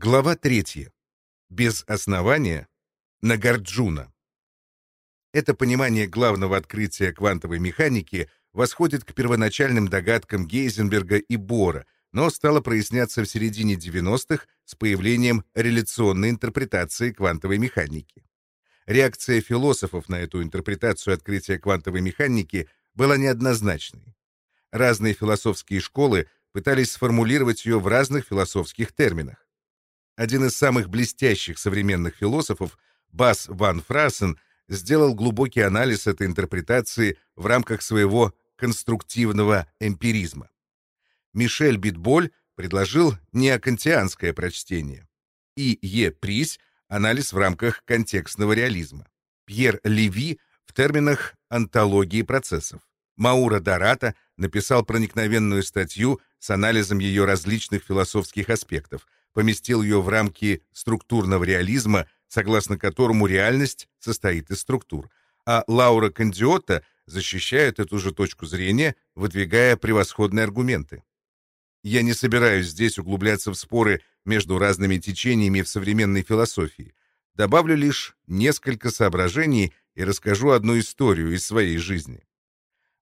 Глава третья. Без основания Нагарджуна. Это понимание главного открытия квантовой механики восходит к первоначальным догадкам Гейзенберга и Бора, но стало проясняться в середине 90-х с появлением реляционной интерпретации квантовой механики. Реакция философов на эту интерпретацию открытия квантовой механики была неоднозначной. Разные философские школы пытались сформулировать ее в разных философских терминах. Один из самых блестящих современных философов, Бас ван Фрассен, сделал глубокий анализ этой интерпретации в рамках своего конструктивного эмпиризма. Мишель Битболь предложил неокантианское прочтение. И Е. Прись — анализ в рамках контекстного реализма. Пьер Леви — в терминах антологии процессов. Маура Дората написал проникновенную статью с анализом ее различных философских аспектов — поместил ее в рамки структурного реализма, согласно которому реальность состоит из структур, а Лаура Кандиота защищает эту же точку зрения, выдвигая превосходные аргументы. Я не собираюсь здесь углубляться в споры между разными течениями в современной философии. Добавлю лишь несколько соображений и расскажу одну историю из своей жизни.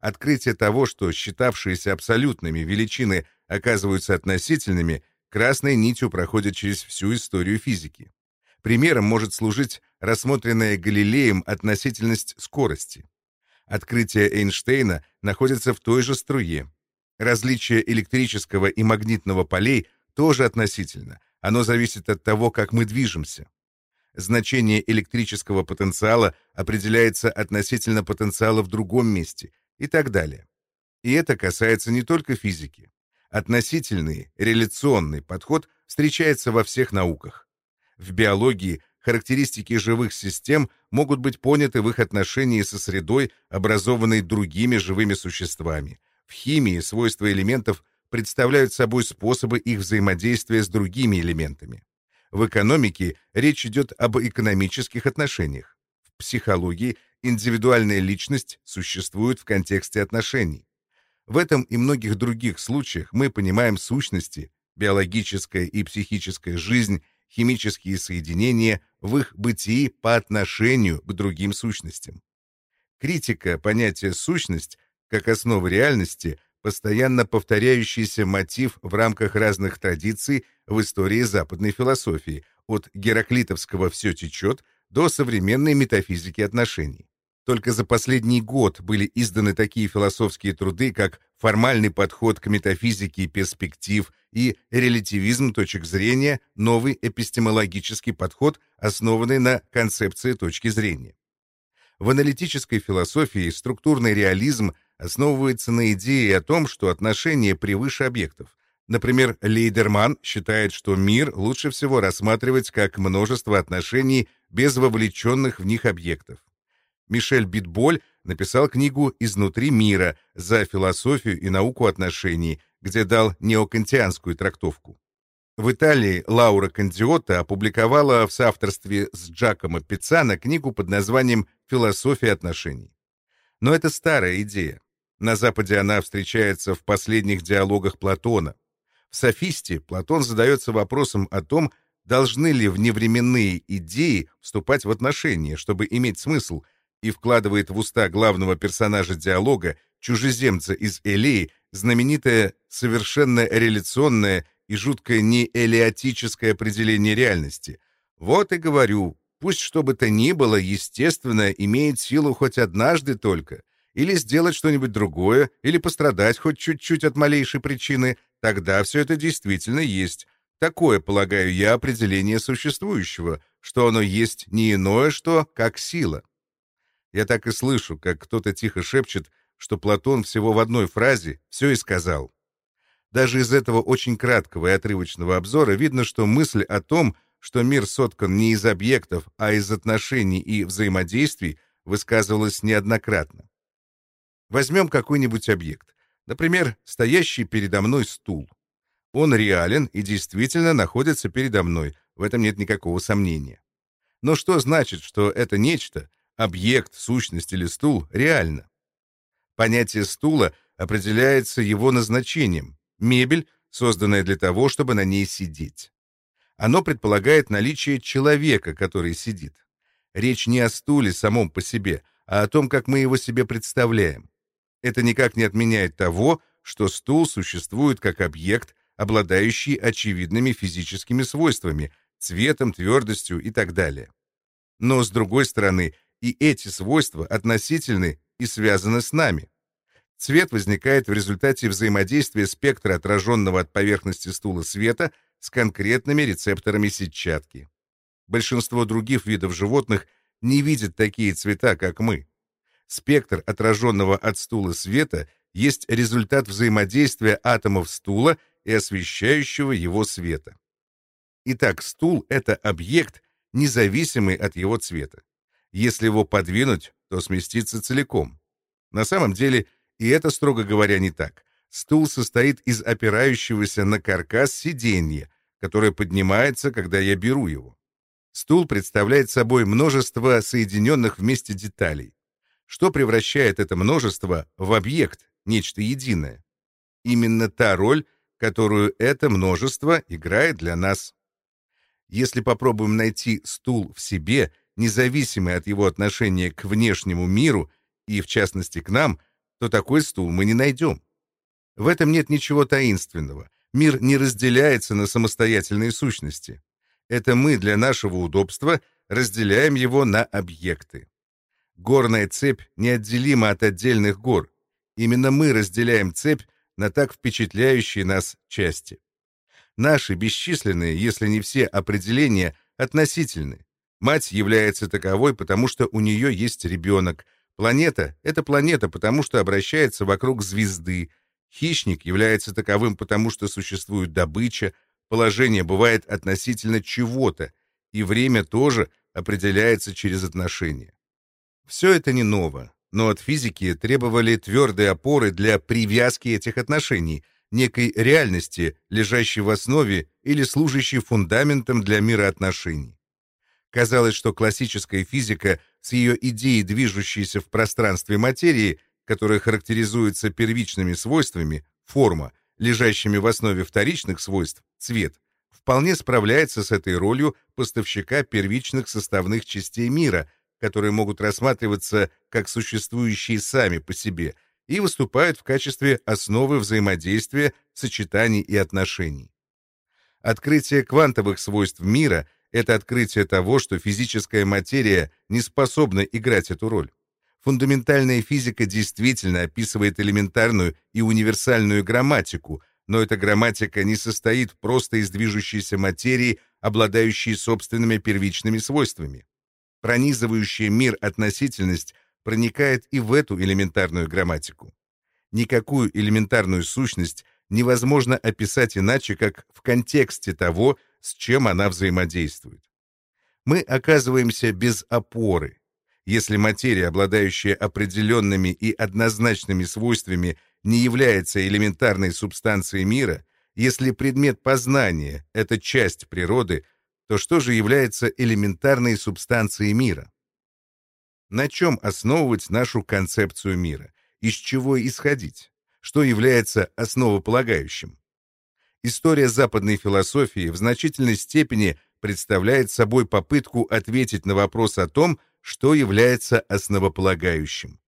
Открытие того, что считавшиеся абсолютными величины оказываются относительными, красной нитью проходит через всю историю физики. Примером может служить рассмотренная Галилеем относительность скорости. Открытие Эйнштейна находится в той же струе. Различие электрического и магнитного полей тоже относительно. Оно зависит от того, как мы движемся. Значение электрического потенциала определяется относительно потенциала в другом месте и так далее. И это касается не только физики. Относительный, реляционный подход встречается во всех науках. В биологии характеристики живых систем могут быть поняты в их отношении со средой, образованной другими живыми существами. В химии свойства элементов представляют собой способы их взаимодействия с другими элементами. В экономике речь идет об экономических отношениях. В психологии индивидуальная личность существует в контексте отношений. В этом и многих других случаях мы понимаем сущности, биологическая и психическая жизнь, химические соединения в их бытии по отношению к другим сущностям. Критика понятия «сущность» как основы реальности — постоянно повторяющийся мотив в рамках разных традиций в истории западной философии, от гераклитовского «все течет» до современной метафизики отношений. Только за последний год были изданы такие философские труды, как «Формальный подход к метафизике перспектив» и «Релятивизм точек зрения. Новый эпистемологический подход, основанный на концепции точки зрения». В аналитической философии структурный реализм основывается на идее о том, что отношения превыше объектов. Например, Лейдерман считает, что мир лучше всего рассматривать как множество отношений без вовлеченных в них объектов. Мишель Битболь написал книгу «Изнутри мира» за философию и науку отношений, где дал неокантианскую трактовку. В Италии Лаура Кандиота опубликовала в соавторстве с Джакомо Пиццано книгу под названием «Философия отношений». Но это старая идея. На Западе она встречается в последних диалогах Платона. В «Софисте» Платон задается вопросом о том, должны ли вневременные идеи вступать в отношения, чтобы иметь смысл, и вкладывает в уста главного персонажа диалога, чужеземца из Элеи, знаменитое совершенно реляционное и жуткое неэлеотическое определение реальности. Вот и говорю, пусть что бы то ни было, естественно, имеет силу хоть однажды только, или сделать что-нибудь другое, или пострадать хоть чуть-чуть от малейшей причины, тогда все это действительно есть. Такое, полагаю я, определение существующего, что оно есть не иное, что как сила. Я так и слышу, как кто-то тихо шепчет, что Платон всего в одной фразе все и сказал. Даже из этого очень краткого и отрывочного обзора видно, что мысль о том, что мир соткан не из объектов, а из отношений и взаимодействий, высказывалась неоднократно. Возьмем какой-нибудь объект, например, стоящий передо мной стул. Он реален и действительно находится передо мной, в этом нет никакого сомнения. Но что значит, что это нечто — объект, сущность или стул реально. Понятие стула определяется его назначением — мебель, созданная для того, чтобы на ней сидеть. Оно предполагает наличие человека, который сидит. Речь не о стуле самом по себе, а о том, как мы его себе представляем. Это никак не отменяет того, что стул существует как объект, обладающий очевидными физическими свойствами, цветом, твердостью и так далее. Но, с другой стороны, и эти свойства относительны и связаны с нами. Цвет возникает в результате взаимодействия спектра отраженного от поверхности стула света с конкретными рецепторами сетчатки. Большинство других видов животных не видят такие цвета, как мы. Спектр отраженного от стула света есть результат взаимодействия атомов стула и освещающего его света. Итак, стул — это объект, независимый от его цвета. Если его подвинуть, то сместится целиком. На самом деле, и это, строго говоря, не так. Стул состоит из опирающегося на каркас сиденья, которое поднимается, когда я беру его. Стул представляет собой множество соединенных вместе деталей. Что превращает это множество в объект, нечто единое? Именно та роль, которую это множество играет для нас. Если попробуем найти стул в себе, независимый от его отношения к внешнему миру и, в частности, к нам, то такой стул мы не найдем. В этом нет ничего таинственного. Мир не разделяется на самостоятельные сущности. Это мы для нашего удобства разделяем его на объекты. Горная цепь неотделима от отдельных гор. Именно мы разделяем цепь на так впечатляющие нас части. Наши бесчисленные, если не все определения, относительны. Мать является таковой, потому что у нее есть ребенок. Планета — это планета, потому что обращается вокруг звезды. Хищник является таковым, потому что существует добыча. Положение бывает относительно чего-то, и время тоже определяется через отношения. Все это не ново, но от физики требовали твердой опоры для привязки этих отношений, некой реальности, лежащей в основе или служащей фундаментом для мира отношений. Казалось, что классическая физика с ее идеей, движущейся в пространстве материи, которая характеризуется первичными свойствами, форма, лежащими в основе вторичных свойств, цвет, вполне справляется с этой ролью поставщика первичных составных частей мира, которые могут рассматриваться как существующие сами по себе и выступают в качестве основы взаимодействия, сочетаний и отношений. Открытие квантовых свойств мира — это открытие того, что физическая материя не способна играть эту роль. Фундаментальная физика действительно описывает элементарную и универсальную грамматику, но эта грамматика не состоит просто из движущейся материи, обладающей собственными первичными свойствами. Пронизывающая мир относительность проникает и в эту элементарную грамматику. Никакую элементарную сущность невозможно описать иначе, как в контексте того, с чем она взаимодействует. Мы оказываемся без опоры. Если материя, обладающая определенными и однозначными свойствами, не является элементарной субстанцией мира, если предмет познания — это часть природы, то что же является элементарной субстанцией мира? На чем основывать нашу концепцию мира? Из чего исходить? Что является основополагающим? История западной философии в значительной степени представляет собой попытку ответить на вопрос о том, что является основополагающим.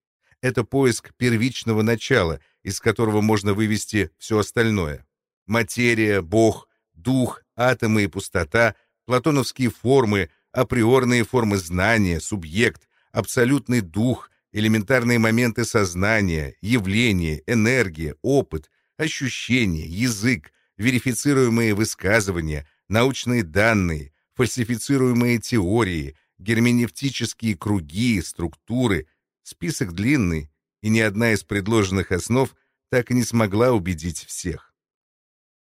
Это поиск первичного начала, из которого можно вывести все остальное. Материя, Бог, дух, атомы и пустота, платоновские формы, априорные формы знания, субъект, абсолютный дух, элементарные моменты сознания, явления, энергия, опыт, ощущения, язык, верифицируемые высказывания, научные данные, фальсифицируемые теории, герменевтические круги, структуры. Список длинный, и ни одна из предложенных основ так и не смогла убедить всех.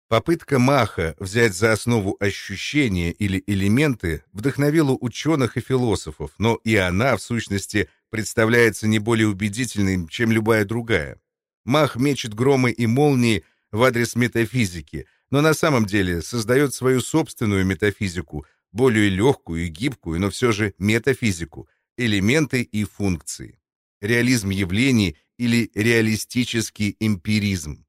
Попытка Маха взять за основу ощущения или элементы вдохновила ученых и философов, но и она, в сущности, представляется не более убедительной, чем любая другая. Мах мечет громы и молнии в адрес метафизики, но на самом деле создает свою собственную метафизику, более легкую и гибкую, но все же метафизику, элементы и функции. Реализм явлений или реалистический эмпиризм.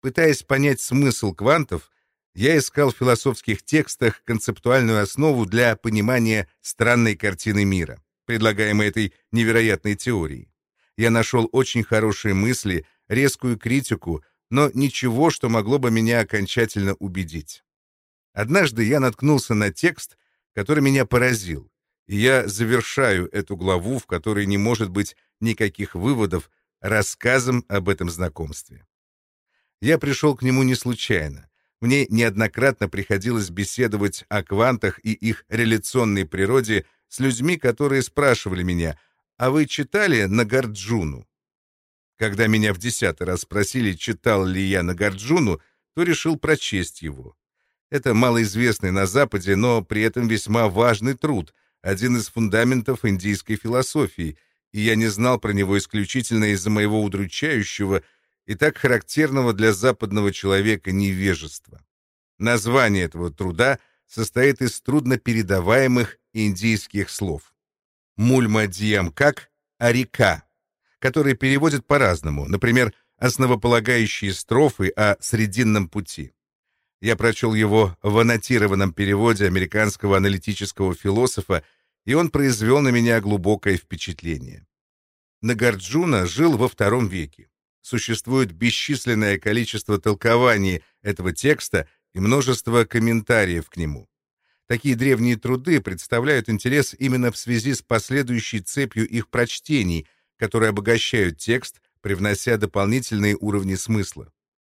Пытаясь понять смысл квантов, Я искал в философских текстах концептуальную основу для понимания странной картины мира, предлагаемой этой невероятной теорией. Я нашел очень хорошие мысли, резкую критику, но ничего, что могло бы меня окончательно убедить. Однажды я наткнулся на текст, который меня поразил, и я завершаю эту главу, в которой не может быть никаких выводов, рассказом об этом знакомстве. Я пришел к нему не случайно. Мне неоднократно приходилось беседовать о квантах и их реляционной природе с людьми, которые спрашивали меня, «А вы читали Нагарджуну?» Когда меня в десятый раз спросили, читал ли я Нагарджуну, то решил прочесть его. Это малоизвестный на Западе, но при этом весьма важный труд, один из фундаментов индийской философии, и я не знал про него исключительно из-за моего удручающего и так характерного для западного человека невежества. Название этого труда состоит из труднопередаваемых индийских слов. Мульмадьям как «арика», которые переводят по-разному, например, основополагающие строфы о Срединном пути. Я прочел его в аннотированном переводе американского аналитического философа, и он произвел на меня глубокое впечатление. Нагарджуна жил во втором веке. Существует бесчисленное количество толкований этого текста и множество комментариев к нему. Такие древние труды представляют интерес именно в связи с последующей цепью их прочтений, которые обогащают текст, привнося дополнительные уровни смысла.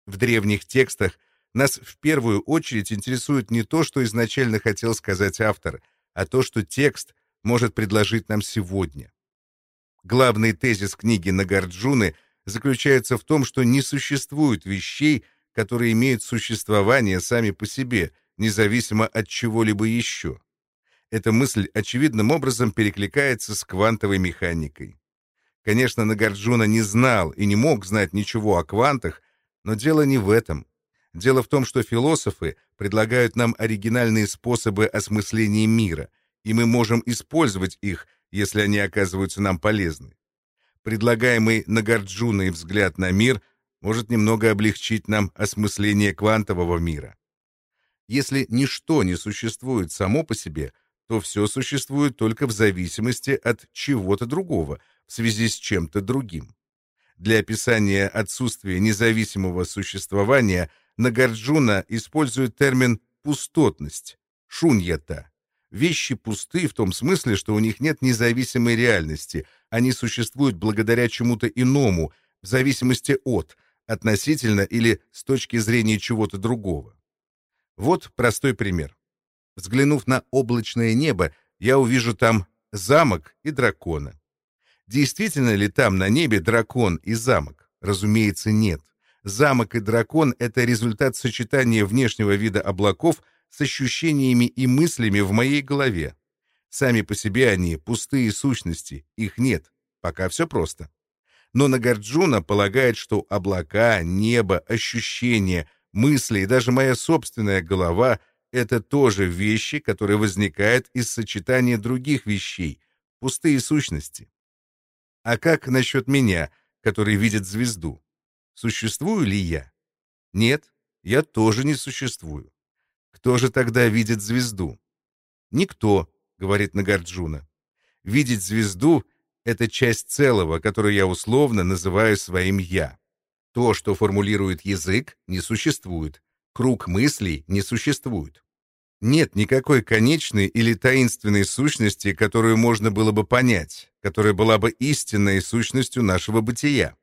В древних текстах нас в первую очередь интересует не то, что изначально хотел сказать автор, а то, что текст может предложить нам сегодня. Главный тезис книги Нагарджуны заключается в том, что не существует вещей, которые имеют существование сами по себе, независимо от чего-либо еще. Эта мысль очевидным образом перекликается с квантовой механикой. Конечно, Нагарджуна не знал и не мог знать ничего о квантах, но дело не в этом. Дело в том, что философы предлагают нам оригинальные способы осмысления мира, и мы можем использовать их, если они оказываются нам полезны. Предлагаемый Нагарджуной взгляд на мир может немного облегчить нам осмысление квантового мира. Если ничто не существует само по себе, то все существует только в зависимости от чего-то другого, в связи с чем-то другим. Для описания отсутствия независимого существования Нагарджуна использует термин «пустотность» — шуньята. Вещи пусты в том смысле, что у них нет независимой реальности, они существуют благодаря чему-то иному, в зависимости от, относительно или с точки зрения чего-то другого. Вот простой пример. Взглянув на облачное небо, я увижу там замок и дракона. Действительно ли там на небе дракон и замок? Разумеется, нет. Замок и дракон — это результат сочетания внешнего вида облаков с ощущениями и мыслями в моей голове. Сами по себе они пустые сущности, их нет. Пока все просто. Но Нагарджуна полагает, что облака, небо, ощущения, мысли и даже моя собственная голова — это тоже вещи, которые возникают из сочетания других вещей, пустые сущности. А как насчет меня, который видит звезду? Существую ли я? Нет, я тоже не существую. Кто же тогда видит звезду? Никто, говорит Нагарджуна. Видеть звезду — это часть целого, которую я условно называю своим «я». То, что формулирует язык, не существует. Круг мыслей не существует. Нет никакой конечной или таинственной сущности, которую можно было бы понять, которая была бы истинной сущностью нашего бытия.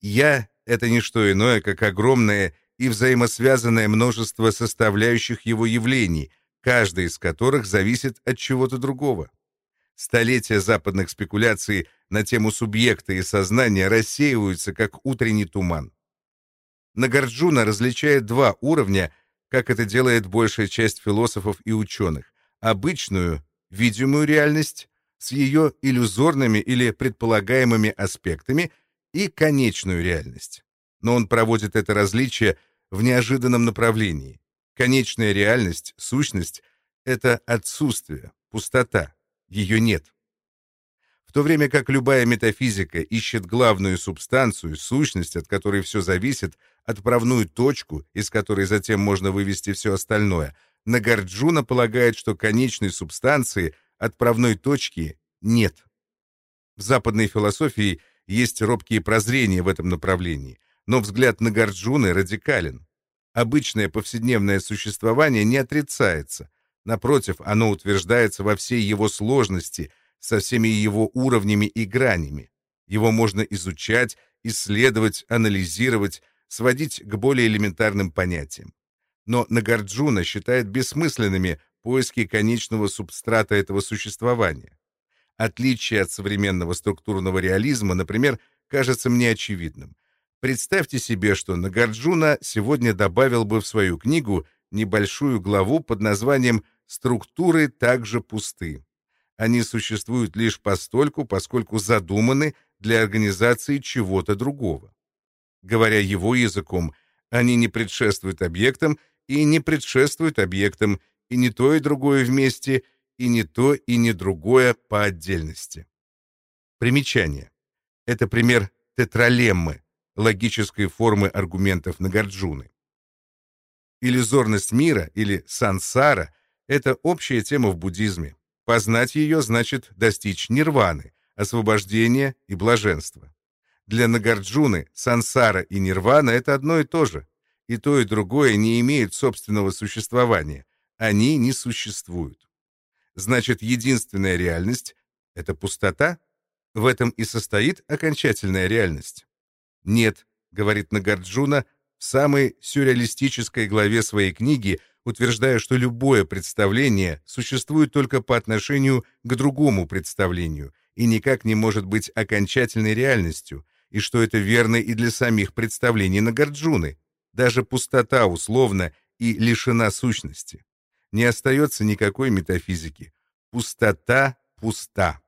«Я» — это не что иное, как огромное и взаимосвязанное множество составляющих его явлений, каждая из которых зависит от чего-то другого. Столетия западных спекуляций на тему субъекта и сознания рассеиваются, как утренний туман. Нагарджуна различает два уровня, как это делает большая часть философов и ученых. Обычную, видимую реальность с ее иллюзорными или предполагаемыми аспектами и конечную реальность. Но он проводит это различие в неожиданном направлении. Конечная реальность, сущность — это отсутствие, пустота, ее нет. В то время как любая метафизика ищет главную субстанцию, сущность, от которой все зависит, отправную точку, из которой затем можно вывести все остальное, Нагарджуна полагает, что конечной субстанции, отправной точки, нет. В западной философии есть робкие прозрения в этом направлении, но взгляд Нагарджуны радикален. Обычное повседневное существование не отрицается. Напротив, оно утверждается во всей его сложности, со всеми его уровнями и гранями. Его можно изучать, исследовать, анализировать, сводить к более элементарным понятиям. Но Нагарджуна считает бессмысленными поиски конечного субстрата этого существования. Отличие от современного структурного реализма, например, кажется мне очевидным. Представьте себе, что Нагарджуна сегодня добавил бы в свою книгу небольшую главу под названием «Структуры также пусты». Они существуют лишь постольку, поскольку задуманы для организации чего-то другого. Говоря его языком, они не предшествуют объектам и не предшествуют объектам, и не то и другое вместе, и не то и не другое по отдельности. Примечание. Это пример тетралеммы, логической формы аргументов Нагарджуны. Иллюзорность мира или сансара — это общая тема в буддизме. Познать ее значит достичь нирваны, освобождения и блаженства. Для Нагарджуны сансара и нирвана — это одно и то же. И то, и другое не имеют собственного существования. Они не существуют. Значит, единственная реальность — это пустота? В этом и состоит окончательная реальность. Нет, говорит Нагарджуна в самой сюрреалистической главе своей книги, утверждая, что любое представление существует только по отношению к другому представлению и никак не может быть окончательной реальностью, и что это верно и для самих представлений Нагарджуны. Даже пустота условна и лишена сущности. Не остается никакой метафизики. Пустота пуста.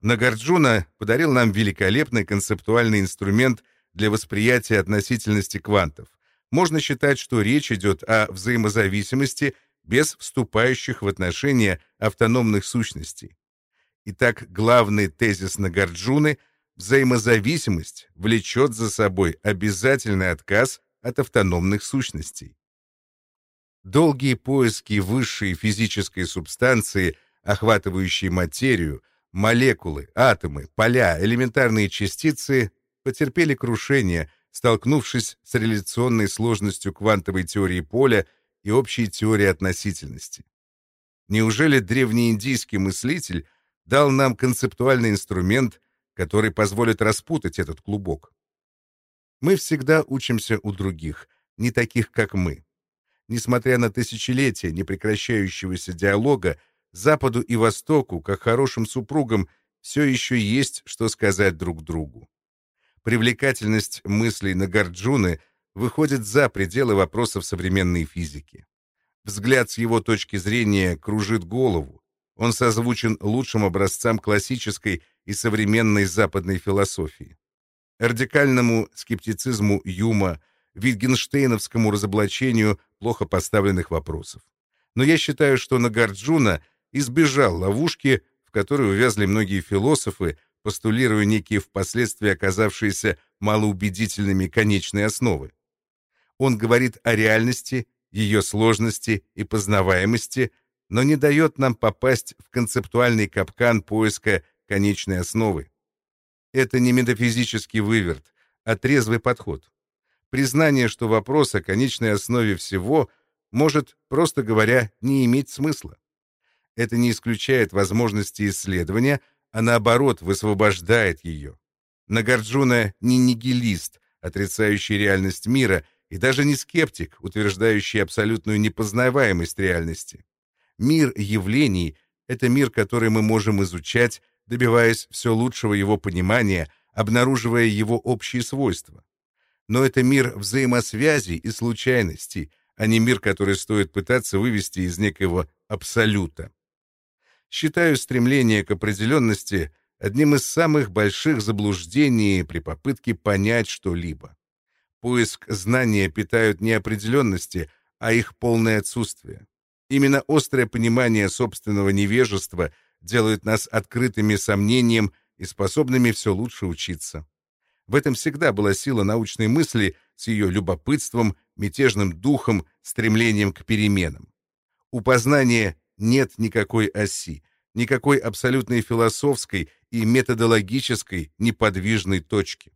Нагарджуна подарил нам великолепный концептуальный инструмент для восприятия относительности квантов. Можно считать, что речь идет о взаимозависимости без вступающих в отношения автономных сущностей. Итак, главный тезис Нагарджуны — взаимозависимость влечет за собой обязательный отказ от автономных сущностей. Долгие поиски высшей физической субстанции, охватывающей материю, молекулы, атомы, поля, элементарные частицы потерпели крушение, столкнувшись с реляционной сложностью квантовой теории поля и общей теории относительности. Неужели древнеиндийский мыслитель дал нам концептуальный инструмент, который позволит распутать этот клубок? Мы всегда учимся у других, не таких, как мы. Несмотря на тысячелетия непрекращающегося диалога, Западу и Востоку, как хорошим супругам, все еще есть что сказать друг другу. Привлекательность мыслей Нагарджуны выходит за пределы вопросов современной физики. Взгляд с его точки зрения кружит голову. Он созвучен лучшим образцам классической и современной западной философии. Радикальному скептицизму Юма, витгенштейновскому разоблачению плохо поставленных вопросов. Но я считаю, что Нагарджуна — избежал ловушки, в которой увязли многие философы, постулируя некие впоследствии оказавшиеся малоубедительными конечные основы. Он говорит о реальности, ее сложности и познаваемости, но не дает нам попасть в концептуальный капкан поиска конечной основы. Это не метафизический выверт, а трезвый подход. Признание, что вопрос о конечной основе всего может, просто говоря, не иметь смысла. Это не исключает возможности исследования, а наоборот высвобождает ее. Нагарджуна не нигилист, отрицающий реальность мира, и даже не скептик, утверждающий абсолютную непознаваемость реальности. Мир явлений — это мир, который мы можем изучать, добиваясь все лучшего его понимания, обнаруживая его общие свойства. Но это мир взаимосвязи и случайностей, а не мир, который стоит пытаться вывести из некоего абсолюта считаю стремление к определенности одним из самых больших заблуждений при попытке понять что-либо. Поиск знания питают не определенности, а их полное отсутствие. Именно острое понимание собственного невежества делают нас открытыми сомнениям и способными все лучше учиться. В этом всегда была сила научной мысли с ее любопытством, мятежным духом, стремлением к переменам. У познания нет никакой оси, никакой абсолютной философской и методологической неподвижной точки.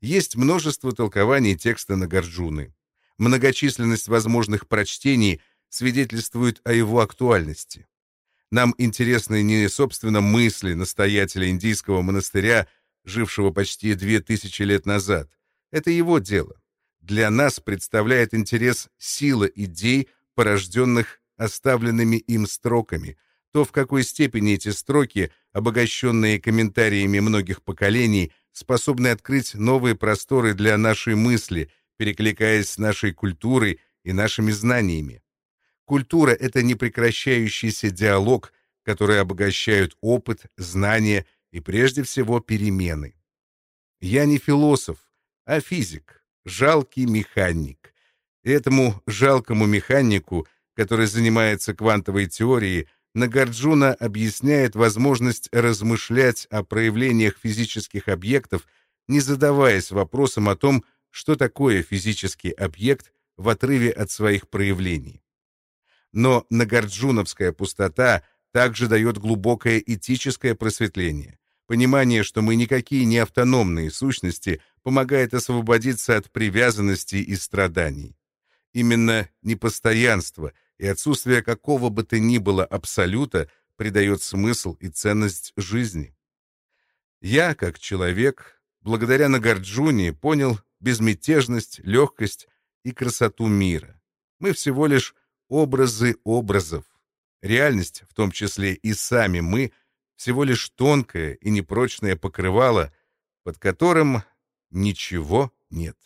Есть множество толкований текста Нагарджуны. Многочисленность возможных прочтений свидетельствует о его актуальности. Нам интересны не, собственно, мысли настоятеля индийского монастыря, жившего почти две тысячи лет назад. Это его дело. Для нас представляет интерес сила идей, порожденных оставленными им строками, то, в какой степени эти строки, обогащенные комментариями многих поколений, способны открыть новые просторы для нашей мысли, перекликаясь с нашей культурой и нашими знаниями. Культура — это непрекращающийся диалог, который обогащает опыт, знания и, прежде всего, перемены. Я не философ, а физик, жалкий механик. этому жалкому механику, который занимается квантовой теорией, Нагарджуна объясняет возможность размышлять о проявлениях физических объектов, не задаваясь вопросом о том, что такое физический объект в отрыве от своих проявлений. Но нагарджуновская пустота также дает глубокое этическое просветление. Понимание, что мы никакие не автономные сущности, помогает освободиться от привязанностей и страданий. Именно непостоянство — и отсутствие какого бы то ни было абсолюта придает смысл и ценность жизни. Я, как человек, благодаря Нагарджуне, понял безмятежность, легкость и красоту мира. Мы всего лишь образы образов. Реальность, в том числе и сами мы, всего лишь тонкое и непрочное покрывало, под которым ничего нет.